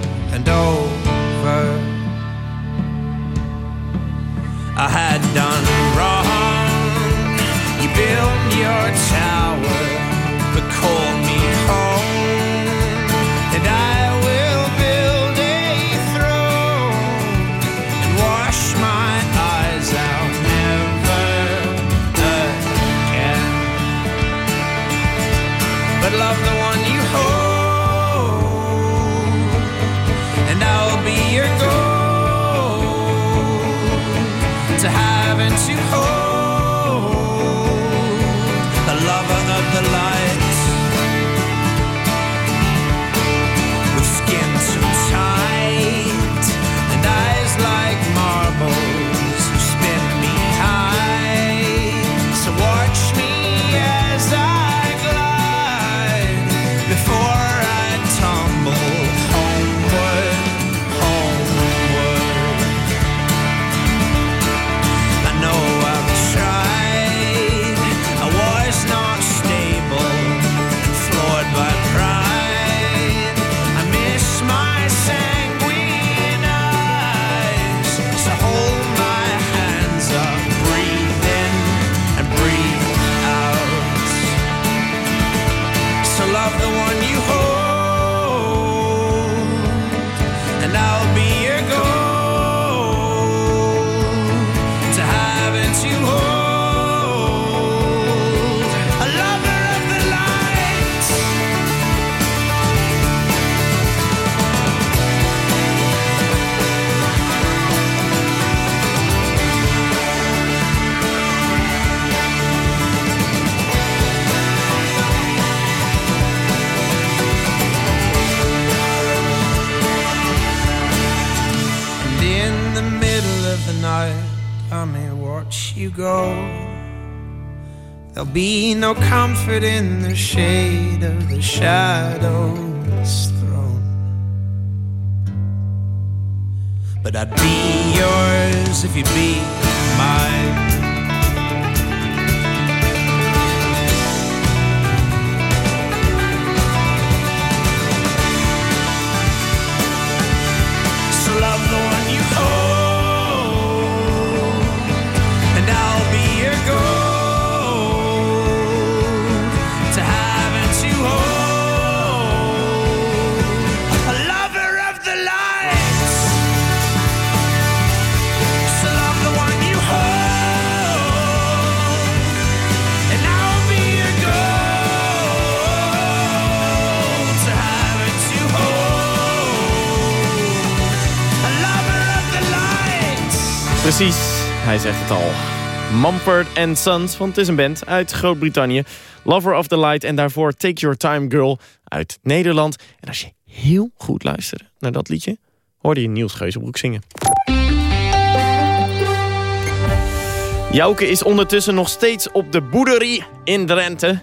Go. There'll be no comfort in the shade of the shadow's throne. But I'd be yours if you'd be mine. Precies, hij zegt het al. Mumford Sons, want het is een band uit Groot-Brittannië. Lover of the Light en daarvoor Take Your Time Girl uit Nederland. En als je heel goed luistert naar dat liedje... hoorde je Niels Geuzenbroek zingen. Jouke is ondertussen nog steeds op de boerderie in Drenthe.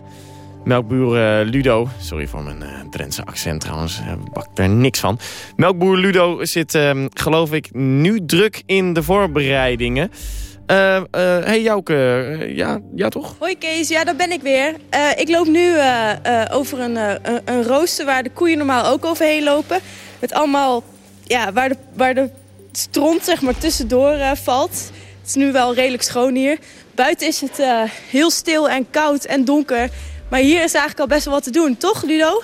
Melkboer eh, Ludo, sorry voor mijn eh Drentse accent trouwens, eh, bak er niks van. Melkboer Ludo zit, eh, geloof ik, nu druk in de voorbereidingen. Eh, hey Jouke, ja, ja toch? Hoi Kees, ja daar ben ik weer. Ik loop nu over een, een, rooster waar de koeien normaal ook overheen lopen. Met allemaal, ja, waar de, waar de stront zeg maar tussendoor valt. Het is nu wel redelijk schoon hier. Buiten is het heel stil en koud en donker. Maar hier is eigenlijk al best wel wat te doen, toch Ludo?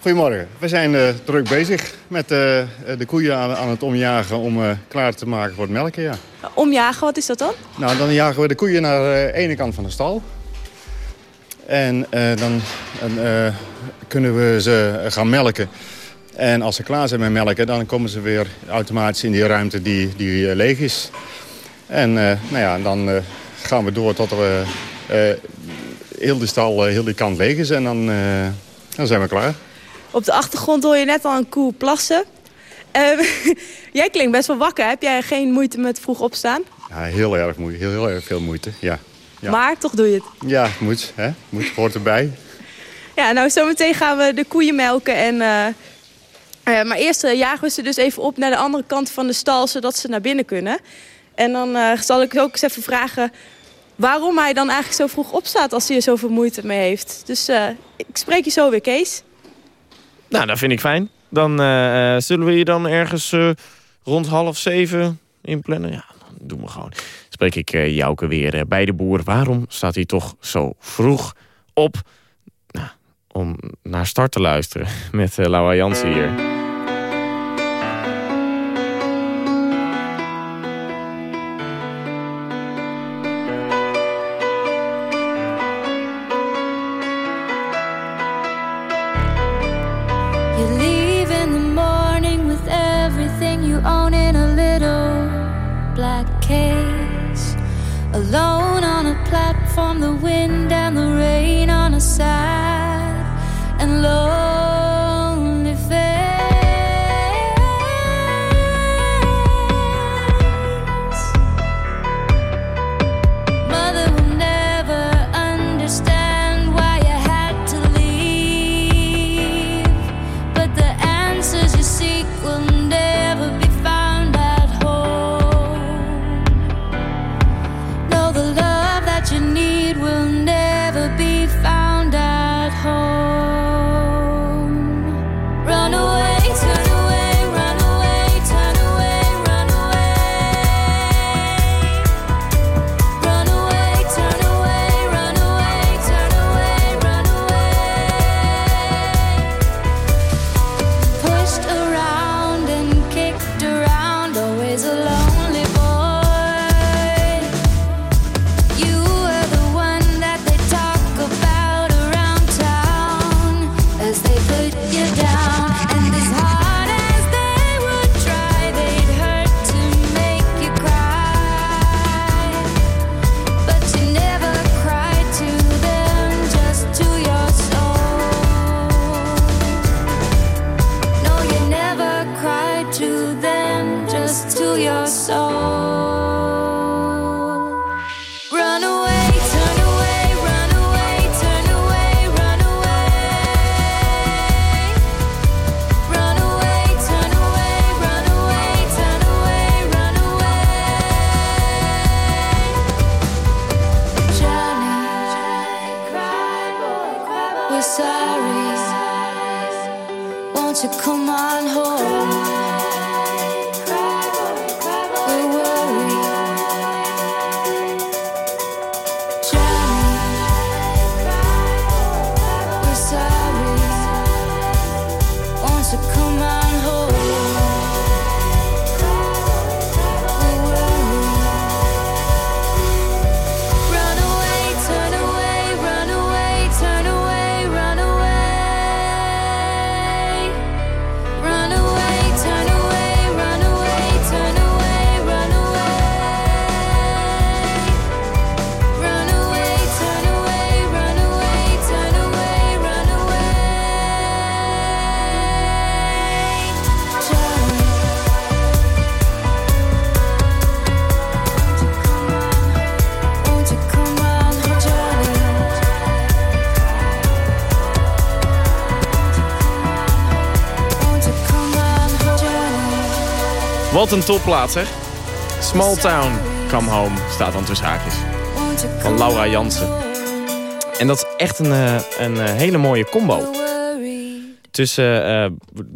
Goedemorgen. We zijn eh, druk bezig met eh, de koeien aan, aan het omjagen om eh, klaar te maken voor het melken. Ja. Omjagen, wat is dat dan? Nou, dan jagen we de koeien naar de ene kant van de stal. En dan kunnen we ze gaan melken. En als ze klaar zijn met melken, dan komen ze weer automatisch in die ruimte die, die leeg is. En nou ja, dan gaan we door tot eh, heel die stal, eh, heel die kant leeg is. En dan, eh, dan zijn we klaar. Op de achtergrond hoor je net al een koe plassen. Eh, jij klinkt best wel wakker. Heb jij geen moeite met vroeg opstaan? Ja, heel erg moeite, heel, heel erg veel moeite, ja. ja. Maar toch doe je het. Ja, moet, hè? Moet, hoort erbij. Ja, nou zometeen gaan we de koeien melken. En, eh, maar eerst jagen we ze dus even op naar de andere kant van de stal... zodat ze naar binnen kunnen. En dan zal ik ook eens even vragen... waarom hij dan eigenlijk zo vroeg opstaat als hij er zoveel moeite mee heeft. Dus eh, ik spreek je zo weer, Kees. Nou, dat vind ik fijn. Dan eh, eh, zullen we je dan ergens rond half zeven inplannen? Ja, dan doen we gewoon. Spreek ik Jouke weer bij de boer. Waarom staat hij toch zo vroeg op? Nou, om naar start te luisteren met Laura Jansen hier. alone on a plane. Wat een topplaats, zeg. Small Town, Come Home, staat dan tussen haakjes. Van Laura Jansen. En dat is echt een, eh, een eh, hele mooie combo. Tussen eh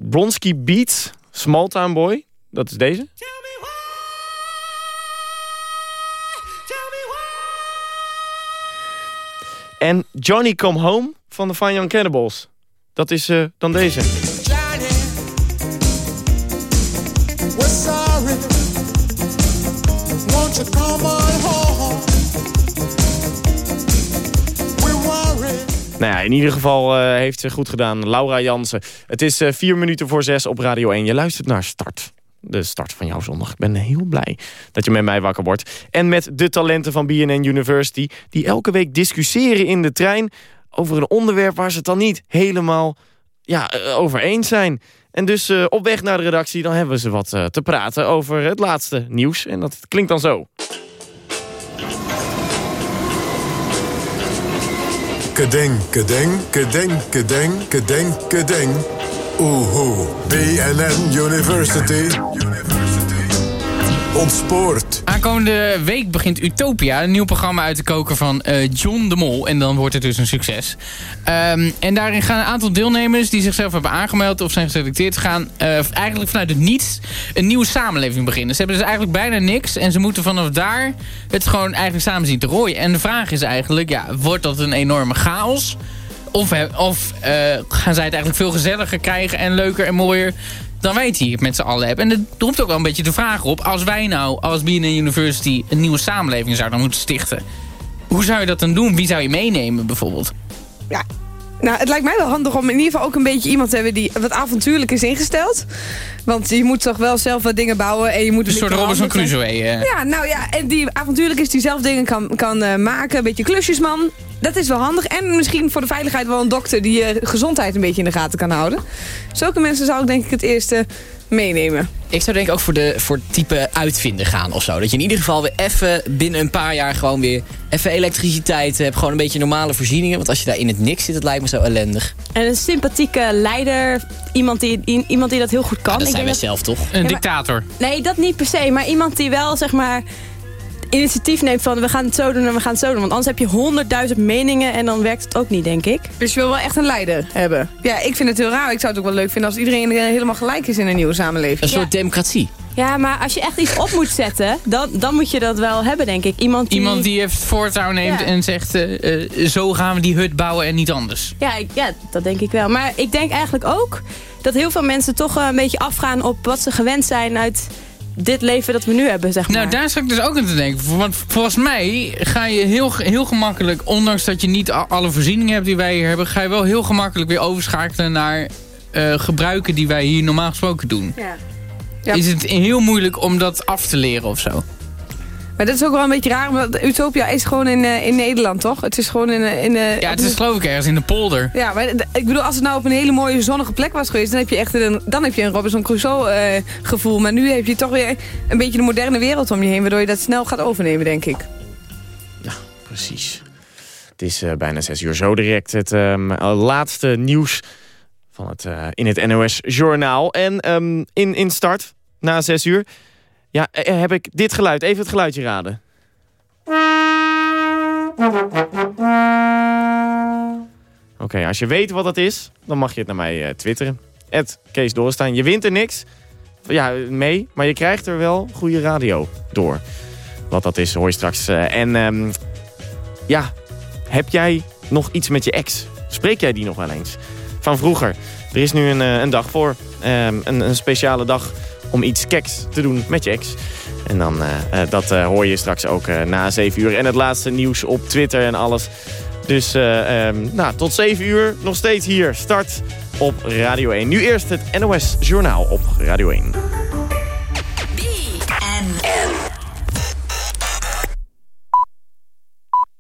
Blonsky Beats, Small Town Boy, dat is deze. En Johnny Come Home van de Fine Young Cannibals. Dat is eh, dan deze. We're sorry. Won't you come on home? Nou ja, in ieder geval eh, heeft ze goed gedaan. Laura Jansen. Het is eh, vier minuten voor zes op Radio 1. Je luistert naar Start. De start van jouw zondag. Ik ben heel blij dat je met mij wakker wordt. En met de talenten van BNN University... die elke week discussiëren in de trein... over een onderwerp waar ze het dan niet helemaal ja, eh, over eens zijn. En dus eh, op weg naar de redactie... dan hebben ze wat eh, te praten over het laatste nieuws. En dat klinkt dan zo. Kedeng, kedeng, kedeng, kedeng, kedeng, kedeng. Oehoe. BNN University. Ontspoort. Aankomende week begint Utopia, een nieuw programma uit te koken van eh, John de Mol. En dan wordt het dus een succes. Ehm, en daarin gaan een aantal deelnemers die zichzelf hebben aangemeld of zijn geselecteerd... gaan eh, eigenlijk vanuit het niets een nieuwe samenleving beginnen. Ze hebben dus eigenlijk bijna niks en ze moeten vanaf daar het gewoon eigenlijk samen zien te rooien. En de vraag is eigenlijk, ja, wordt dat een enorme chaos... Of, of eh, gaan zij het eigenlijk veel gezelliger krijgen en leuker en mooier dan wij het hier met z'n allen hebben. En dat roept ook wel een beetje de vraag op. Als wij nou als BNN University een nieuwe samenleving zouden moeten stichten. Hoe zou je dat dan doen? Wie zou je meenemen bijvoorbeeld? Ja, nou, het lijkt mij wel handig om in ieder geval ook een beetje iemand te hebben die wat avontuurlijk is ingesteld. Want je moet toch wel zelf wat dingen bouwen en je moet Een soort Robinson handig zijn. Crusoe. eh. Ja, nou ja, en die avontuurlijk is die zelf dingen kan, kan eh, maken. Een beetje klusjesman. Dat is wel handig. En misschien voor de veiligheid wel een dokter die je gezondheid een beetje in de gaten kan houden. Zulke mensen zou ik denk ik het eerste meenemen. Ik zou denk ik ook voor, de, voor het type uitvinden gaan of zo. Dat je in ieder geval weer even binnen een paar jaar gewoon weer even elektriciteit hebt. Gewoon een beetje normale voorzieningen. Want als je daar in het niks zit, dat lijkt me zo ellendig. En een sympathieke leider. Iemand die, iemand die dat heel goed kan. dat Ik zijn wij zelf toch? Een Ja, maar- dictator. Nee, dat niet per se. Maar iemand die wel, zeg maar, initiatief neemt van... we gaan het zo doen en we gaan het zo doen. Want anders heb je honderdduizend meningen en dan werkt het ook niet, denk ik. Dus je wil wel echt een leider hebben. Ja, ik vind het heel raar. Ik zou het ook wel leuk vinden als iedereen helemaal gelijk is in een nieuwe samenleving. Een soort democratie. Ja, maar als je echt iets op moet zetten, dan, dan moet je dat wel hebben, denk ik. Iemand die... Iemand die heeft voortouw neemt Ja. en zegt... eh, eh, zo gaan we die hut bouwen en niet anders. Ja, ik- ja, dat denk ik wel. Maar ik denk eigenlijk ook dat heel veel mensen toch een beetje afgaan op wat ze gewend zijn uit dit leven dat we nu hebben, zeg maar. Nou, daar zat ik dus ook aan te denken. Want volgens mij ga je heel, heel gemakkelijk... ondanks dat je niet alle voorzieningen hebt die wij hier hebben... ga je wel heel gemakkelijk weer overschakelen naar eh, gebruiken die wij hier normaal gesproken doen. Ja. Ja. Is het heel moeilijk om dat af te leren of zo? Maar dat is ook wel een beetje raar, want Utopia is gewoon in, eh, in Nederland, toch? Het is gewoon in... eh, in eh, Ja, het is geloof ik ergens in de polder. Ja, maar ik bedoel, als het nou op een hele mooie zonnige plek was geweest... dan heb je echt een, dan heb je een Robinson Crusoe eh, gevoel. Maar nu heb je toch weer een beetje de moderne wereld om je heen... waardoor je dat snel gaat overnemen, denk ik. Precies. Het is eh, bijna zes uur zo direct het ehm, eh, laatste nieuws van het, eh, in het NOS Journaal. En ehm, in, in start, na zes uur, ja, eh, heb ik dit geluid. Even het geluidje raden. Oké, als je weet wat dat is, dan mag je het naar mij eh, twitteren. Kees Dorenstaan. Je wint er niks ja, mee, maar je krijgt er wel goede radio door. Wat dat is, hoor je straks. Eh, en ehm, ja, heb jij nog iets met je ex? Spreek jij die nog wel eens? Van vroeger. Er is nu een, eh, een dag voor. ehm, een, een speciale dag om iets keks te doen met je ex. En dan, eh, eh, dat eh, hoor je straks ook na 7 uur. En het laatste nieuws op Twitter en alles. Dus eh, ehm, nou, tot 7 uur nog steeds hier. Start op Radio 1. Nu eerst het NOS Journaal op Radio 1.